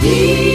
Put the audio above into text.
Be